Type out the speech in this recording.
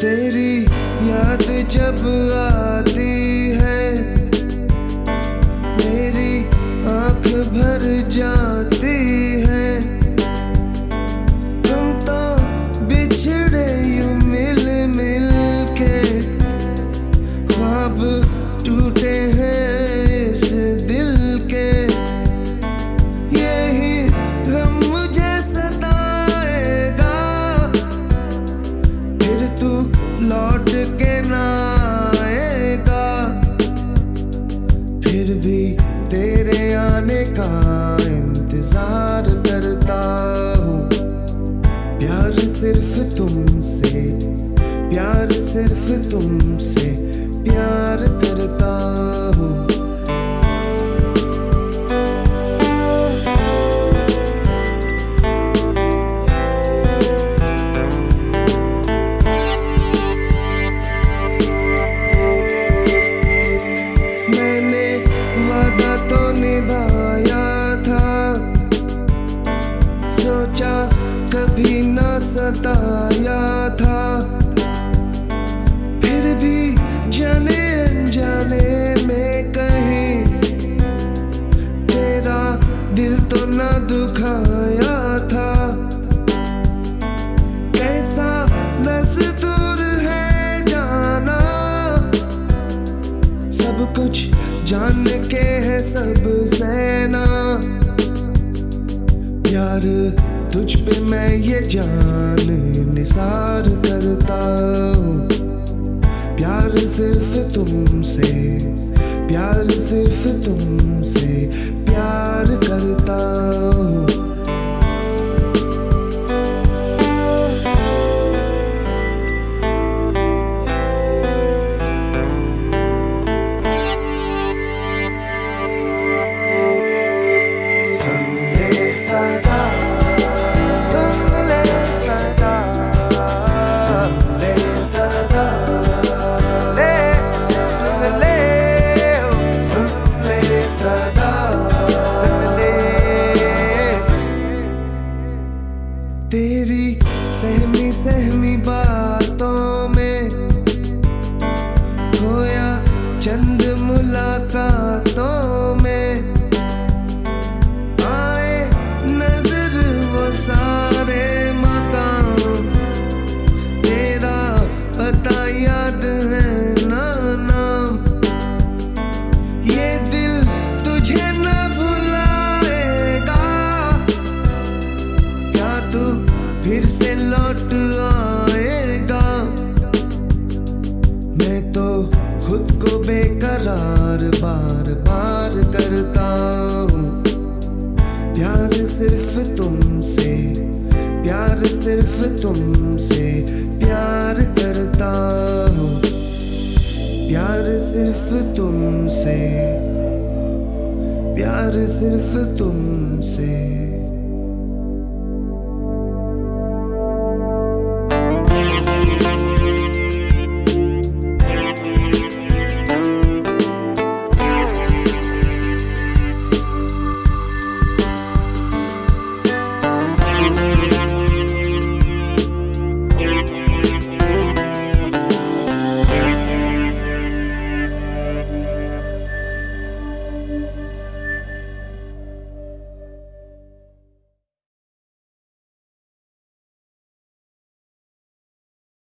तेरी याद जब आ फिर भी तेरे आने का इंतज़ार करता हूँ। प्यार सिर्फ़ तुमसे, प्यार सिर्फ़ तुमसे प्यार करता हूँ। सताया था। फिर भी जाने में कहीं तेरा दिल तो ना दुखाया था। कैसा दस्तूर है जाना। सब कुछ जान के है सब सेना। प्यार तुझ पे मैं ये जान निसार करता हूँ। प्यार सिर्फ़ तुमसे, प्यार सिर्फ़ तुमसे प्यार करता हूँ। तेरी सहमी सहमी बातों बेकरार बार बार करता हूँ। प्यार सिर्फ़ तुमसे, प्यार सिर्फ़ तुमसे प्यार करता हूँ। प्यार सिर्फ़ तुमसे, प्यार सिर्फ़ तुमसे।